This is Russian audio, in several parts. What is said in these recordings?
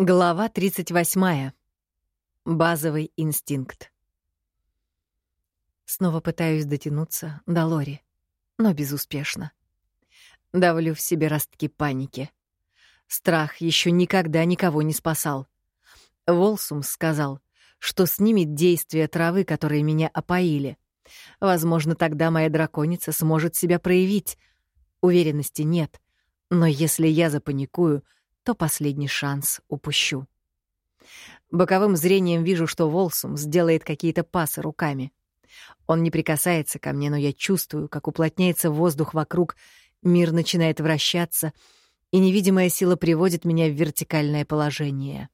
Глава 38. Базовый инстинкт. Снова пытаюсь дотянуться до Лори, но безуспешно. Давлю в себе ростки паники. Страх еще никогда никого не спасал. Волсум сказал, что снимет действие травы, которые меня опоили. Возможно, тогда моя драконица сможет себя проявить. Уверенности нет, но если я запаникую — то последний шанс упущу. Боковым зрением вижу, что Волсум сделает какие-то пасы руками. Он не прикасается ко мне, но я чувствую, как уплотняется воздух вокруг, мир начинает вращаться, и невидимая сила приводит меня в вертикальное положение.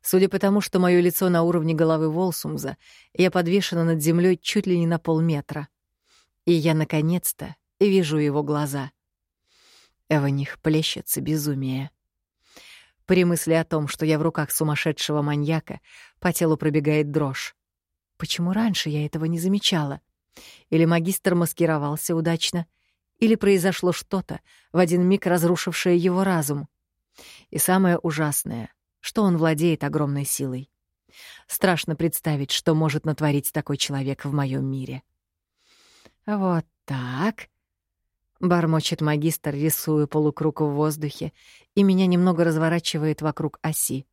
Судя по тому, что мое лицо на уровне головы Волсумза, я подвешена над землей чуть ли не на полметра. И я, наконец-то, вижу его глаза — в них плещется безумие. При мысли о том, что я в руках сумасшедшего маньяка, по телу пробегает дрожь. Почему раньше я этого не замечала? Или магистр маскировался удачно, или произошло что-то, в один миг разрушившее его разум. И самое ужасное, что он владеет огромной силой. Страшно представить, что может натворить такой человек в моем мире. Вот так. Бормочет магистр, рисуя полукруг в воздухе, и меня немного разворачивает вокруг оси.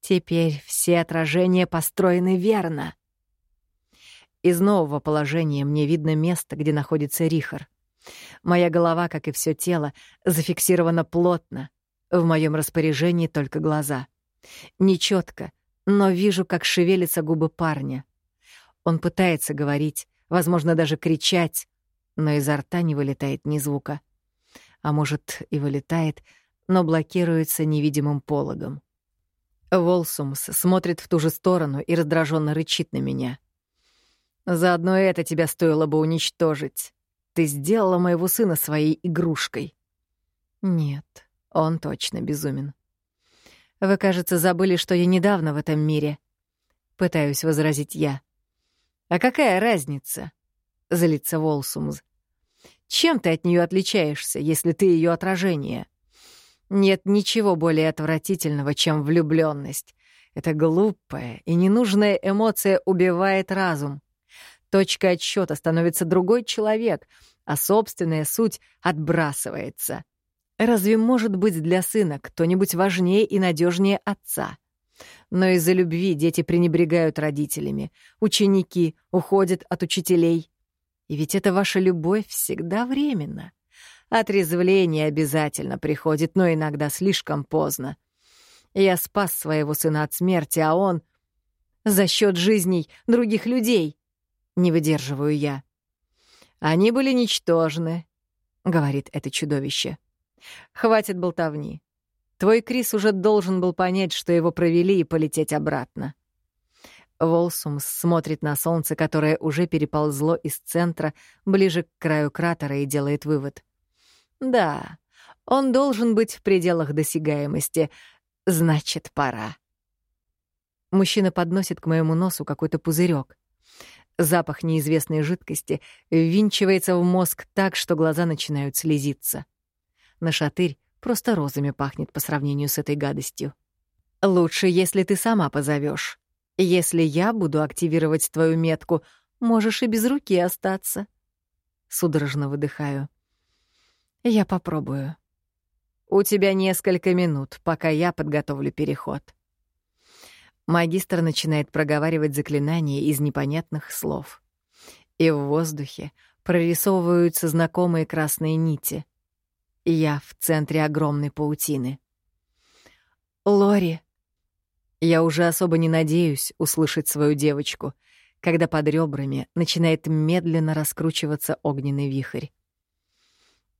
Теперь все отражения построены верно. Из нового положения мне видно место, где находится Рихар. Моя голова, как и все тело, зафиксирована плотно. В моем распоряжении только глаза. Нечетко, но вижу, как шевелятся губы парня. Он пытается говорить, возможно, даже кричать, но изо рта не вылетает ни звука. А может, и вылетает, но блокируется невидимым пологом. Волсумс смотрит в ту же сторону и раздраженно рычит на меня. «Заодно это тебя стоило бы уничтожить. Ты сделала моего сына своей игрушкой». «Нет, он точно безумен». «Вы, кажется, забыли, что я недавно в этом мире». Пытаюсь возразить я. «А какая разница?» — злится Волсумс. Чем ты от нее отличаешься, если ты ее отражение? Нет ничего более отвратительного, чем влюбленность. Эта глупая и ненужная эмоция убивает разум. Точка отсчета становится другой человек, а собственная суть отбрасывается. Разве может быть для сына кто-нибудь важнее и надежнее отца? Но из-за любви дети пренебрегают родителями, ученики уходят от учителей. И ведь эта ваша любовь всегда временна. Отрезвление обязательно приходит, но иногда слишком поздно. Я спас своего сына от смерти, а он... За счет жизней других людей. Не выдерживаю я. Они были ничтожны, — говорит это чудовище. Хватит болтовни. Твой Крис уже должен был понять, что его провели и полететь обратно. Волсум смотрит на солнце, которое уже переползло из центра ближе к краю кратера и делает вывод. Да, он должен быть в пределах досягаемости. Значит, пора. Мужчина подносит к моему носу какой-то пузырек. Запах неизвестной жидкости ввинчивается в мозг так, что глаза начинают слезиться. На шатырь просто розами пахнет по сравнению с этой гадостью. «Лучше, если ты сама позовешь. Если я буду активировать твою метку, можешь и без руки остаться. Судорожно выдыхаю. Я попробую. У тебя несколько минут, пока я подготовлю переход. Магистр начинает проговаривать заклинания из непонятных слов. И в воздухе прорисовываются знакомые красные нити. Я в центре огромной паутины. «Лори!» Я уже особо не надеюсь услышать свою девочку, когда под ребрами начинает медленно раскручиваться огненный вихрь.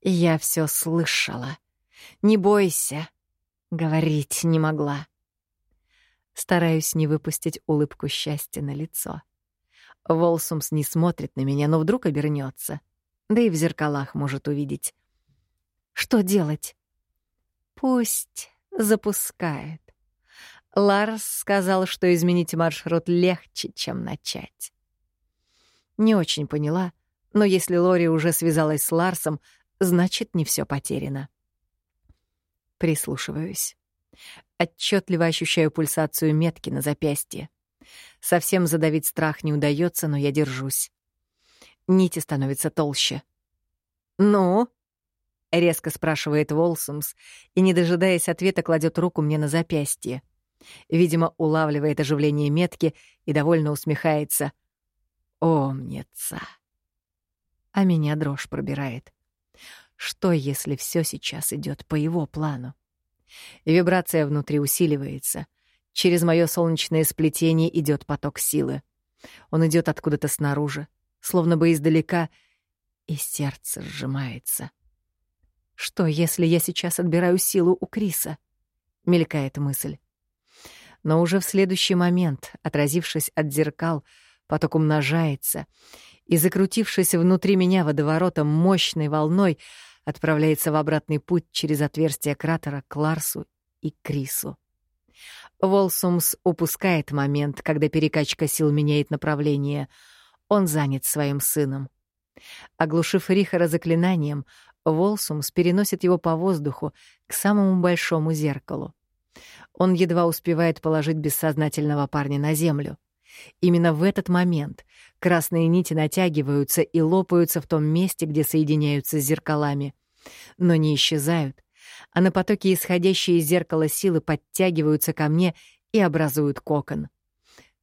Я все слышала. Не бойся. Говорить не могла. Стараюсь не выпустить улыбку счастья на лицо. Волсумс не смотрит на меня, но вдруг обернется, да и в зеркалах может увидеть. Что делать? Пусть запускает. Ларс сказал, что изменить маршрут легче, чем начать. Не очень поняла, но если Лори уже связалась с Ларсом, значит, не все потеряно. Прислушиваюсь. Отчетливо ощущаю пульсацию метки на запястье. Совсем задавить страх не удается, но я держусь. Нити становятся толще. «Ну?» — резко спрашивает Волсумс и, не дожидаясь ответа, кладет руку мне на запястье. Видимо, улавливает оживление метки и довольно усмехается. «Умница!» А меня дрожь пробирает. Что, если все сейчас идет по его плану? Вибрация внутри усиливается. Через мое солнечное сплетение идет поток силы. Он идет откуда-то снаружи, словно бы издалека, и сердце сжимается. Что, если я сейчас отбираю силу у Криса? Мелькает мысль. Но уже в следующий момент, отразившись от зеркал, поток умножается и, закрутившись внутри меня водоворотом мощной волной, отправляется в обратный путь через отверстие кратера к Ларсу и Крису. Волсумс упускает момент, когда перекачка сил меняет направление. Он занят своим сыном. Оглушив Рихара заклинанием, Волсумс переносит его по воздуху к самому большому зеркалу. Он едва успевает положить бессознательного парня на землю. Именно в этот момент красные нити натягиваются и лопаются в том месте, где соединяются с зеркалами. Но не исчезают, а на потоке исходящие из зеркала силы подтягиваются ко мне и образуют кокон.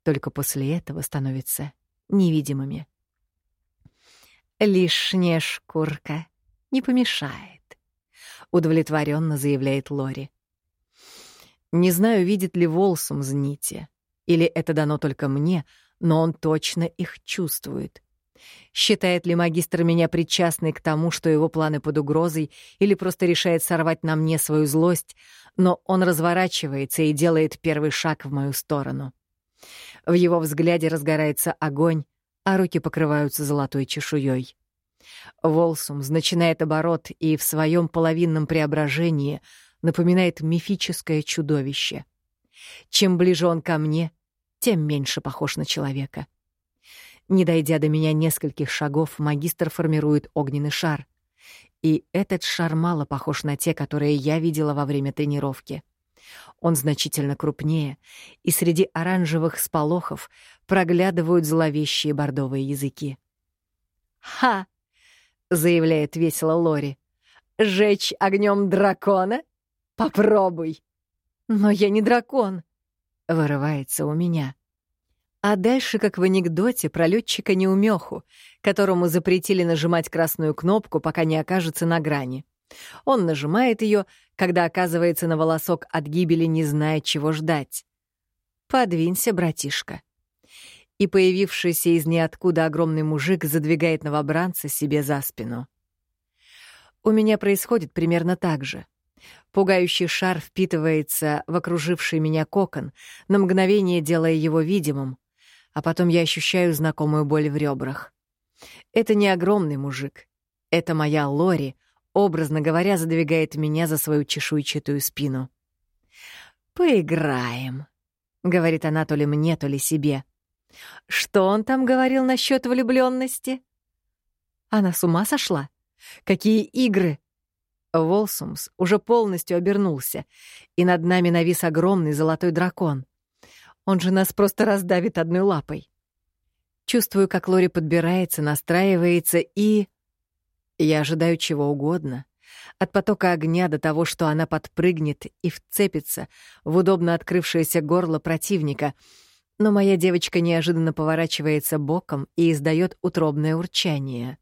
Только после этого становятся невидимыми. «Лишняя шкурка не помешает», — удовлетворенно заявляет Лори. Не знаю, видит ли Волсум нити, или это дано только мне, но он точно их чувствует. Считает ли магистр меня причастной к тому, что его планы под угрозой, или просто решает сорвать на мне свою злость, но он разворачивается и делает первый шаг в мою сторону. В его взгляде разгорается огонь, а руки покрываются золотой чешуей. Волсумс начинает оборот и в своем половинном преображении напоминает мифическое чудовище. Чем ближе он ко мне, тем меньше похож на человека. Не дойдя до меня нескольких шагов, магистр формирует огненный шар. И этот шар мало похож на те, которые я видела во время тренировки. Он значительно крупнее, и среди оранжевых сполохов проглядывают зловещие бордовые языки. «Ха!» — заявляет весело Лори. «Жечь огнем дракона? Попробуй!» «Но я не дракон!» — вырывается у меня. А дальше, как в анекдоте про летчика неумеху, которому запретили нажимать красную кнопку, пока не окажется на грани. Он нажимает ее, когда оказывается на волосок от гибели, не зная, чего ждать. «Подвинься, братишка». И появившийся из ниоткуда огромный мужик задвигает новобранца себе за спину. У меня происходит примерно так же. Пугающий шар впитывается в окруживший меня кокон, на мгновение делая его видимым, а потом я ощущаю знакомую боль в ребрах. Это не огромный мужик. Это моя Лори, образно говоря, задвигает меня за свою чешуйчатую спину. «Поиграем», — говорит она то ли мне, то ли себе. «Что он там говорил насчет влюбленности? Она с ума сошла? Какие игры?» Волсумс уже полностью обернулся, и над нами навис огромный золотой дракон. Он же нас просто раздавит одной лапой. Чувствую, как Лори подбирается, настраивается и... Я ожидаю чего угодно. От потока огня до того, что она подпрыгнет и вцепится в удобно открывшееся горло противника. Но моя девочка неожиданно поворачивается боком и издает утробное урчание.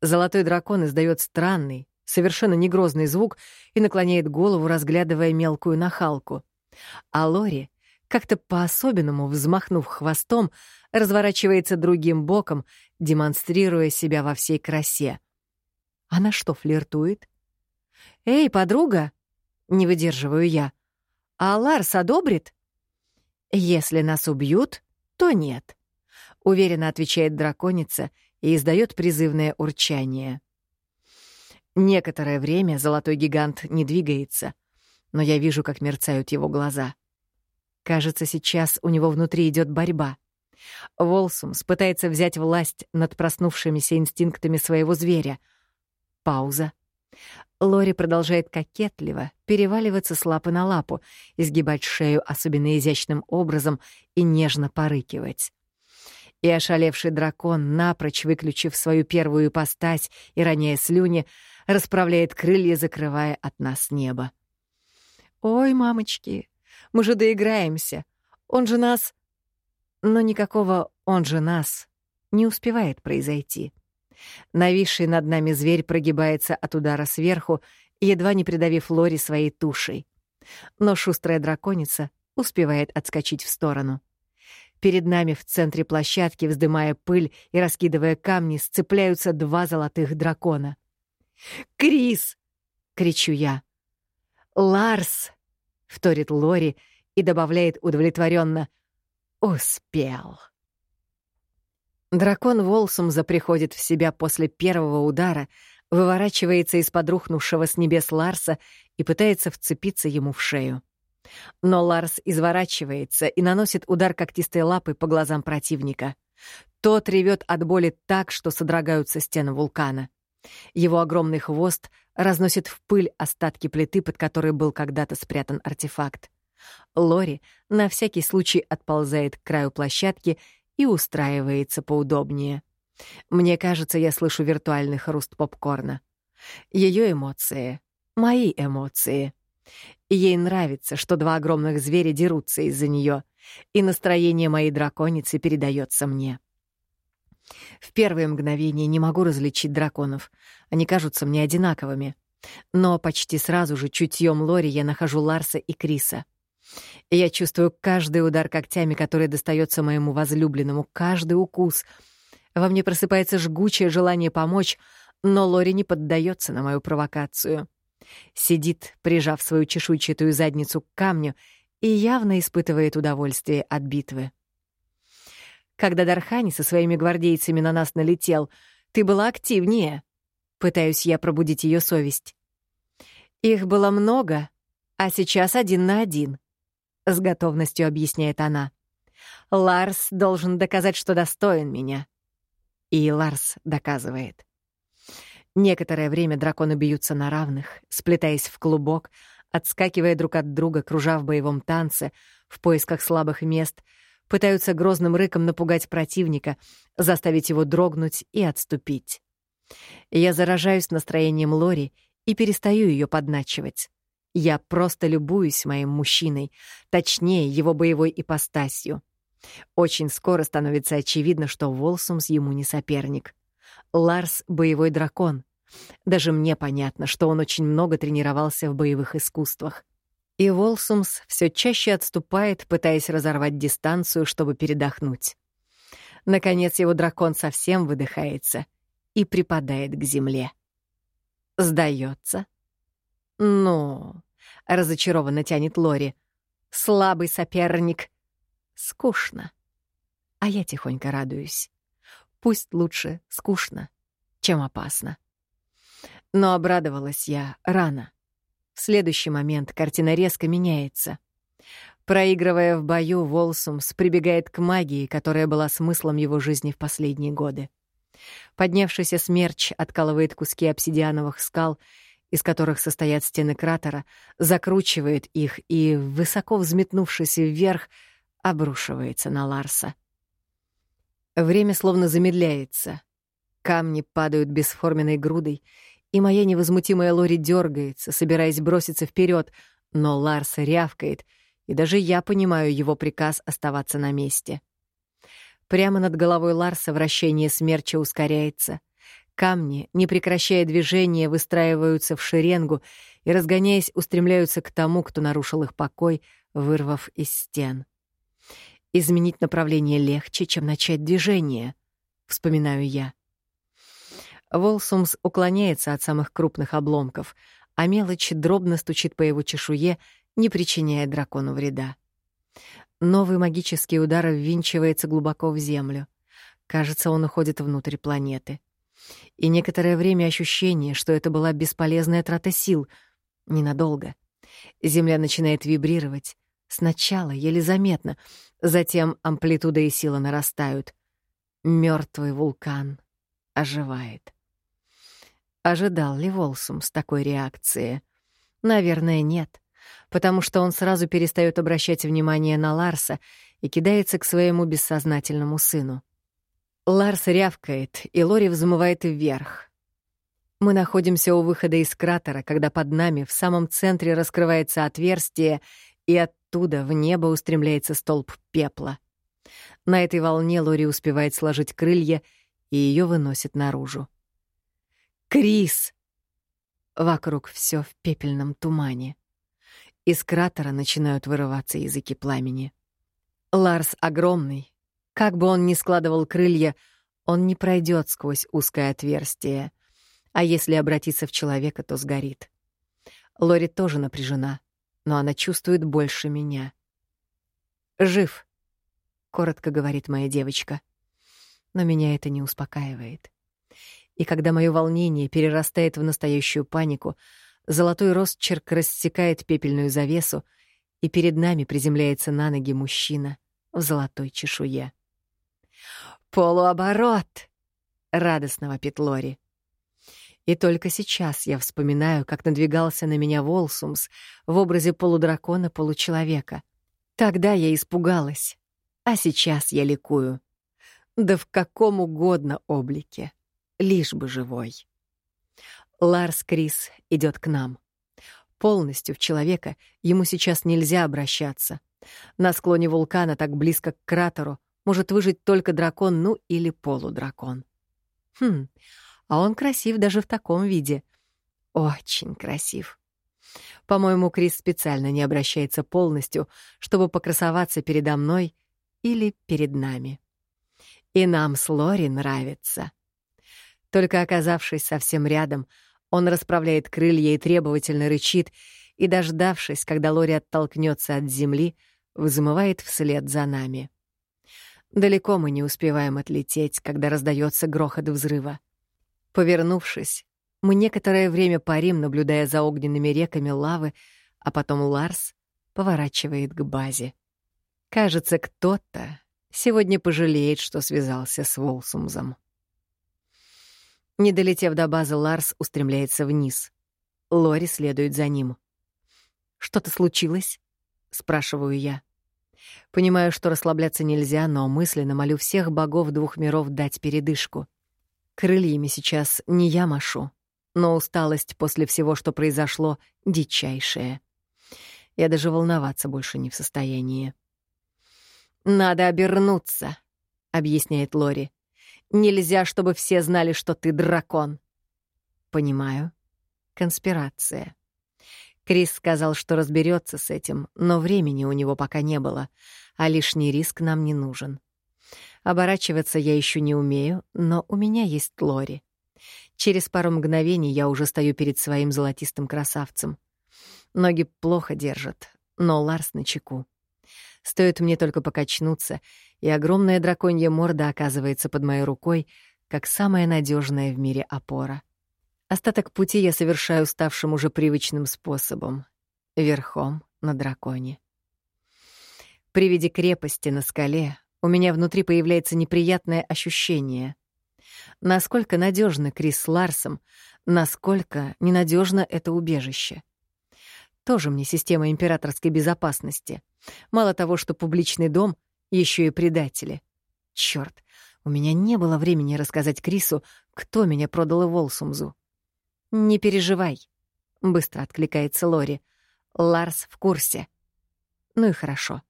Золотой дракон издает странный, совершенно негрозный звук и наклоняет голову, разглядывая мелкую нахалку. А Лори как-то по-особенному, взмахнув хвостом, разворачивается другим боком, демонстрируя себя во всей красе. Она что, флиртует? «Эй, подруга!» — не выдерживаю я. «А Ларс одобрит?» «Если нас убьют, то нет», — уверенно отвечает драконица и издает призывное урчание. Некоторое время золотой гигант не двигается, но я вижу, как мерцают его глаза. Кажется, сейчас у него внутри идет борьба. Волсумс пытается взять власть над проснувшимися инстинктами своего зверя. Пауза. Лори продолжает кокетливо переваливаться с лапы на лапу, изгибать шею особенно изящным образом и нежно порыкивать. И ошалевший дракон, напрочь выключив свою первую ипостась и роняя слюни, расправляет крылья, закрывая от нас небо. «Ой, мамочки, мы же доиграемся. Он же нас...» Но никакого «он же нас» не успевает произойти. Нависший над нами зверь прогибается от удара сверху, едва не придавив Лори своей тушей. Но шустрая драконица успевает отскочить в сторону. Перед нами в центре площадки, вздымая пыль и раскидывая камни, сцепляются два золотых дракона. «Крис!» — кричу я. «Ларс!» — вторит Лори и добавляет удовлетворенно. «Успел!» Дракон Волсумза приходит в себя после первого удара, выворачивается из-под рухнувшего с небес Ларса и пытается вцепиться ему в шею. Но Ларс изворачивается и наносит удар когтистой лапой по глазам противника. Тот ревет от боли так, что содрогаются стены вулкана. Его огромный хвост разносит в пыль остатки плиты, под которой был когда-то спрятан артефакт. Лори на всякий случай отползает к краю площадки и устраивается поудобнее. Мне кажется, я слышу виртуальный хруст попкорна. Ее эмоции — мои эмоции. Ей нравится, что два огромных зверя дерутся из-за нее, и настроение моей драконицы передается мне. В первые мгновения не могу различить драконов. Они кажутся мне одинаковыми. Но почти сразу же чутьем Лори я нахожу Ларса и Криса. Я чувствую каждый удар когтями, который достается моему возлюбленному, каждый укус. Во мне просыпается жгучее желание помочь, но Лори не поддается на мою провокацию. Сидит, прижав свою чешуйчатую задницу к камню, и явно испытывает удовольствие от битвы. Когда Дархани со своими гвардейцами на нас налетел, ты была активнее. Пытаюсь я пробудить ее совесть. Их было много, а сейчас один на один. — с готовностью объясняет она. «Ларс должен доказать, что достоин меня». И Ларс доказывает. Некоторое время драконы бьются на равных, сплетаясь в клубок, отскакивая друг от друга, кружа в боевом танце, в поисках слабых мест, пытаются грозным рыком напугать противника, заставить его дрогнуть и отступить. Я заражаюсь настроением Лори и перестаю ее подначивать. Я просто любуюсь моим мужчиной, точнее, его боевой ипостасью. Очень скоро становится очевидно, что Волсумс ему не соперник. Ларс — боевой дракон. Даже мне понятно, что он очень много тренировался в боевых искусствах. И Волсумс все чаще отступает, пытаясь разорвать дистанцию, чтобы передохнуть. Наконец его дракон совсем выдыхается и припадает к земле. Сдается. Ну, — разочарованно тянет Лори. «Слабый соперник. Скучно». А я тихонько радуюсь. Пусть лучше скучно, чем опасно. Но обрадовалась я рано. В следующий момент картина резко меняется. Проигрывая в бою, Волсумс прибегает к магии, которая была смыслом его жизни в последние годы. Поднявшийся смерч откалывает куски обсидиановых скал из которых состоят стены кратера, закручивает их и, высоко взметнувшись вверх, обрушивается на Ларса. Время словно замедляется. Камни падают бесформенной грудой, и моя невозмутимая Лори дергается, собираясь броситься вперед, но Ларс рявкает, и даже я понимаю его приказ оставаться на месте. Прямо над головой Ларса вращение смерча ускоряется — Камни, не прекращая движения, выстраиваются в шеренгу и, разгоняясь, устремляются к тому, кто нарушил их покой, вырвав из стен. Изменить направление легче, чем начать движение, вспоминаю я. Волсумс уклоняется от самых крупных обломков, а мелочь дробно стучит по его чешуе, не причиняя дракону вреда. Новый магический удар ввинчивается глубоко в землю. Кажется, он уходит внутрь планеты и некоторое время ощущение, что это была бесполезная трата сил. Ненадолго. Земля начинает вибрировать. Сначала еле заметно, затем амплитуда и сила нарастают. Мертвый вулкан оживает. Ожидал ли Волсум с такой реакции? Наверное, нет, потому что он сразу перестает обращать внимание на Ларса и кидается к своему бессознательному сыну. Ларс рявкает, и Лори взмывает вверх. Мы находимся у выхода из кратера, когда под нами в самом центре раскрывается отверстие, и оттуда в небо устремляется столб пепла. На этой волне Лори успевает сложить крылья, и ее выносит наружу. «Крис!» Вокруг все в пепельном тумане. Из кратера начинают вырываться языки пламени. Ларс огромный. Как бы он ни складывал крылья, он не пройдет сквозь узкое отверстие. А если обратиться в человека, то сгорит. Лори тоже напряжена, но она чувствует больше меня. «Жив», — коротко говорит моя девочка. Но меня это не успокаивает. И когда мое волнение перерастает в настоящую панику, золотой росчерк рассекает пепельную завесу, и перед нами приземляется на ноги мужчина в золотой чешуе. «Полуоборот!» — радостно вопит Лори. И только сейчас я вспоминаю, как надвигался на меня Волсумс в образе полудракона-получеловека. Тогда я испугалась, а сейчас я ликую. Да в каком угодно облике лишь бы живой. Ларс Крис идет к нам. Полностью в человека ему сейчас нельзя обращаться. На склоне вулкана, так близко к кратеру, может выжить только дракон, ну или полудракон. Хм, а он красив даже в таком виде. Очень красив. По-моему, Крис специально не обращается полностью, чтобы покрасоваться передо мной или перед нами. И нам с Лори нравится. Только оказавшись совсем рядом, он расправляет крылья и требовательно рычит, и, дождавшись, когда Лори оттолкнется от земли, взмывает вслед за нами. Далеко мы не успеваем отлететь, когда раздается грохот взрыва. Повернувшись, мы некоторое время парим, наблюдая за огненными реками лавы, а потом Ларс поворачивает к базе. Кажется, кто-то сегодня пожалеет, что связался с Волсумзом. Не долетев до базы, Ларс устремляется вниз. Лори следует за ним. «Что-то случилось?» — спрашиваю я. Понимаю, что расслабляться нельзя, но мысленно молю всех богов двух миров дать передышку. Крыльями сейчас не я машу, но усталость после всего, что произошло, дичайшая. Я даже волноваться больше не в состоянии. «Надо обернуться», — объясняет Лори. Нельзя, чтобы все знали, что ты дракон. Понимаю. Конспирация. Крис сказал, что разберется с этим, но времени у него пока не было, а лишний риск нам не нужен. Оборачиваться я еще не умею, но у меня есть Лори. Через пару мгновений я уже стою перед своим золотистым красавцем. Ноги плохо держат, но Ларс на чеку. Стоит мне только покачнуться, и огромная драконья морда оказывается под моей рукой, как самая надежная в мире опора. Остаток пути я совершаю ставшим уже привычным способом — верхом на драконе. При виде крепости на скале у меня внутри появляется неприятное ощущение. Насколько надежно Крис с Ларсом, насколько ненадежно это убежище. Тоже мне система императорской безопасности. Мало того, что публичный дом — еще и предатели. Черт, у меня не было времени рассказать Крису, кто меня продал Волсумзу. «Не переживай», — быстро откликается Лори. «Ларс в курсе». Ну и хорошо.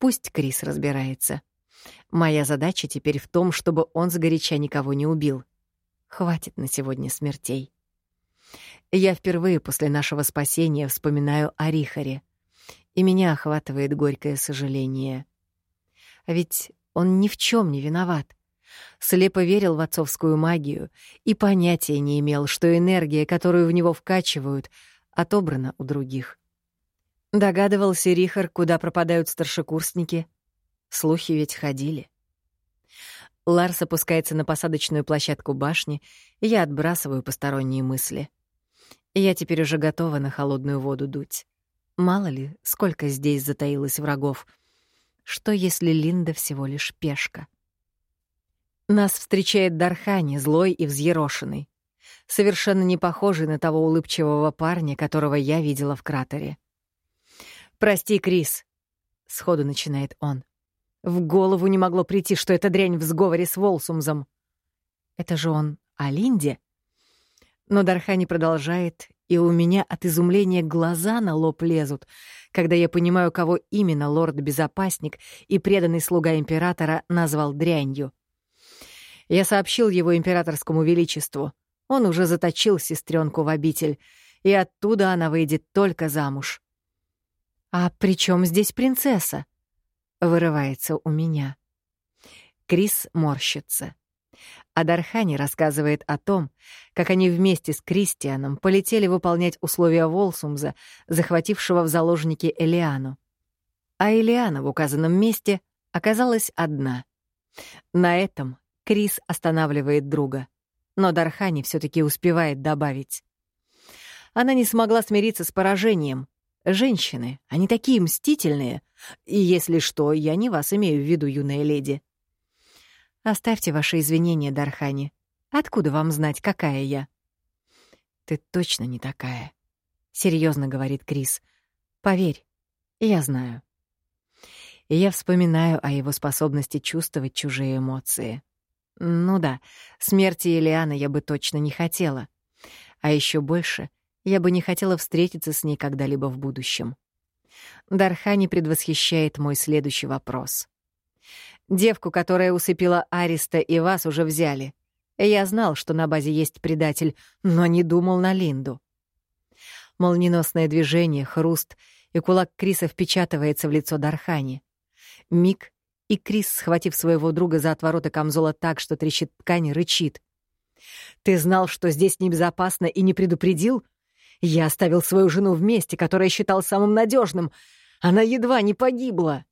Пусть Крис разбирается. Моя задача теперь в том, чтобы он сгоряча никого не убил. Хватит на сегодня смертей. Я впервые после нашего спасения вспоминаю о Рихаре, и меня охватывает горькое сожаление. А ведь он ни в чем не виноват. Слепо верил в отцовскую магию и понятия не имел, что энергия, которую в него вкачивают, отобрана у других. Догадывался Рихар, куда пропадают старшекурсники. Слухи ведь ходили. Ларс опускается на посадочную площадку башни, и я отбрасываю посторонние мысли. Я теперь уже готова на холодную воду дуть. Мало ли, сколько здесь затаилось врагов — что, если Линда всего лишь пешка? Нас встречает Дархани, злой и взъерошенный. совершенно не похожий на того улыбчивого парня, которого я видела в кратере. «Прости, Крис», — сходу начинает он. В голову не могло прийти, что эта дрянь в сговоре с Волсумзом. Это же он о Линде? Но Дархани продолжает, и у меня от изумления глаза на лоб лезут, когда я понимаю, кого именно лорд-безопасник и преданный слуга императора назвал дрянью. Я сообщил его императорскому величеству. Он уже заточил сестренку в обитель, и оттуда она выйдет только замуж. «А при чем здесь принцесса?» — вырывается у меня. Крис морщится. А Дархани рассказывает о том, как они вместе с Кристианом полетели выполнять условия Волсумза, захватившего в заложники Элиану. А Элиана в указанном месте оказалась одна. На этом Крис останавливает друга. Но Дархани все таки успевает добавить. Она не смогла смириться с поражением. Женщины, они такие мстительные. И если что, я не вас имею в виду, юная леди. Оставьте ваши извинения, Дархани. Откуда вам знать, какая я? Ты точно не такая, серьезно говорит Крис. Поверь, я знаю. И я вспоминаю о его способности чувствовать чужие эмоции. Ну да, смерти Элианы я бы точно не хотела. А еще больше я бы не хотела встретиться с ней когда-либо в будущем. Дархани предвосхищает мой следующий вопрос. Девку, которая усыпила Ариста, и вас уже взяли. Я знал, что на базе есть предатель, но не думал на Линду. Молниеносное движение, хруст, и кулак Криса впечатывается в лицо Дархани. Миг, и Крис, схватив своего друга за отвороты камзола так, что трещит ткань, рычит. «Ты знал, что здесь небезопасно, и не предупредил? Я оставил свою жену в месте, которое считал самым надежным. Она едва не погибла!»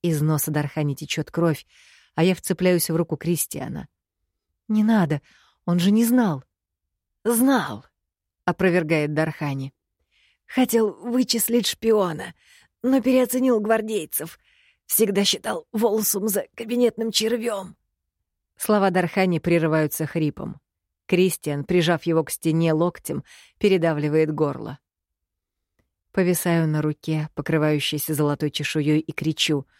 Из носа Дархани течет кровь, а я вцепляюсь в руку Кристиана. «Не надо, он же не знал». «Знал», — опровергает Дархани. «Хотел вычислить шпиона, но переоценил гвардейцев. Всегда считал Волсум за кабинетным червем. Слова Дархани прерываются хрипом. Кристиан, прижав его к стене локтем, передавливает горло. Повисаю на руке, покрывающейся золотой чешуей, и кричу —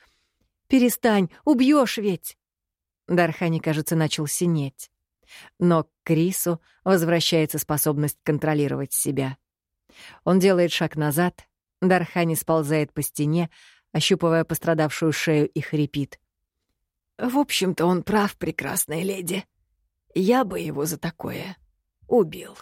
Перестань, убьешь ведь!» Дархани, кажется, начал синеть. Но к Крису возвращается способность контролировать себя. Он делает шаг назад, Дархани сползает по стене, ощупывая пострадавшую шею и хрипит. «В общем-то, он прав, прекрасная леди. Я бы его за такое убил».